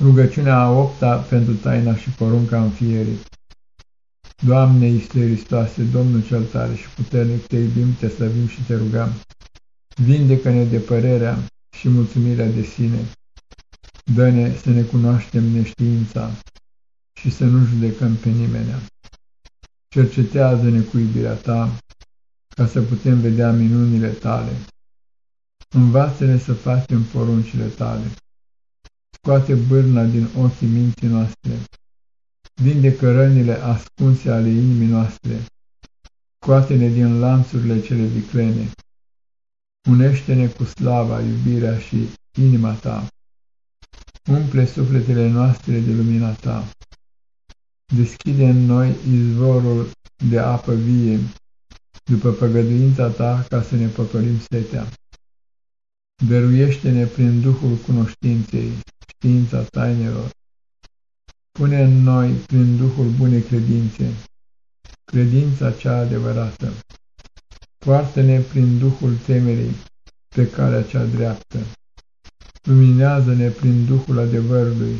Rugăciunea a opta pentru taina și porunca înfierii. Doamne Iisuse Hristoase, Domnul cel tare și puternic, te iubim, te slăvim și te rugăm. Vindecă-ne de părerea și mulțumirea de sine. Dă-ne să ne cunoaștem neștiința și să nu judecăm pe nimenea. Cercetează-ne cu iubirea ta, ca să putem vedea minunile tale. Învață-ne să facem poruncile tale scoate bârna din ochii minții noastre, vindecă rănile ascunse ale inimii noastre, scoate-ne din lanțurile cele viclene, unește-ne cu slava, iubirea și inima ta, umple sufletele noastre de lumina ta, deschide în noi izvorul de apă vie, după păgăduința ta ca să ne păcorim setea. Dăruiește-ne prin Duhul cunoștinței, știința tainelor. Pune în noi, prin Duhul bunei credințe, credința cea adevărată. Poartă-ne prin Duhul temerii pe calea cea dreaptă. Luminează-ne prin Duhul adevărului,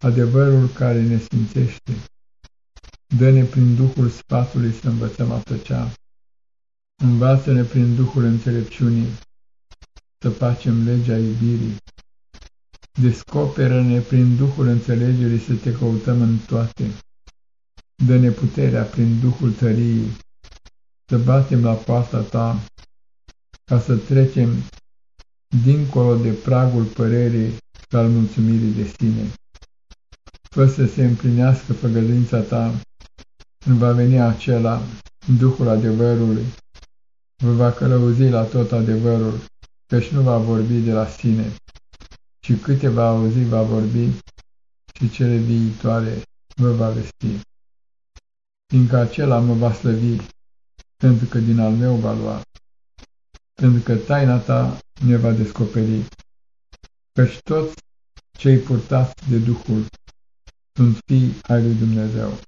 adevărul care ne sfințește. Dă-ne prin Duhul sfatului să învățăm a tăcea. Învață-ne prin Duhul înțelepciunii să facem legea iubirii. Descoperă-ne prin Duhul înțelegerii să te căutăm în toate. Dă-ne puterea prin Duhul tăriei, să batem la poarta ta, ca să trecem dincolo de pragul părerii și al mulțumirii de sine. Fă să se împlinească făgăduința ta, când va veni acela, Duhul adevărului, vă va călăuzi la tot adevărul, căci nu va vorbi de la sine, ci câte va auzi va vorbi și cele viitoare vă va vesti. Fiindcă acela mă va slăvi, pentru că din al meu va lua, pentru că taina ta ne va descoperi, căci toți cei purtați de Duhul sunt fii ai lui Dumnezeu.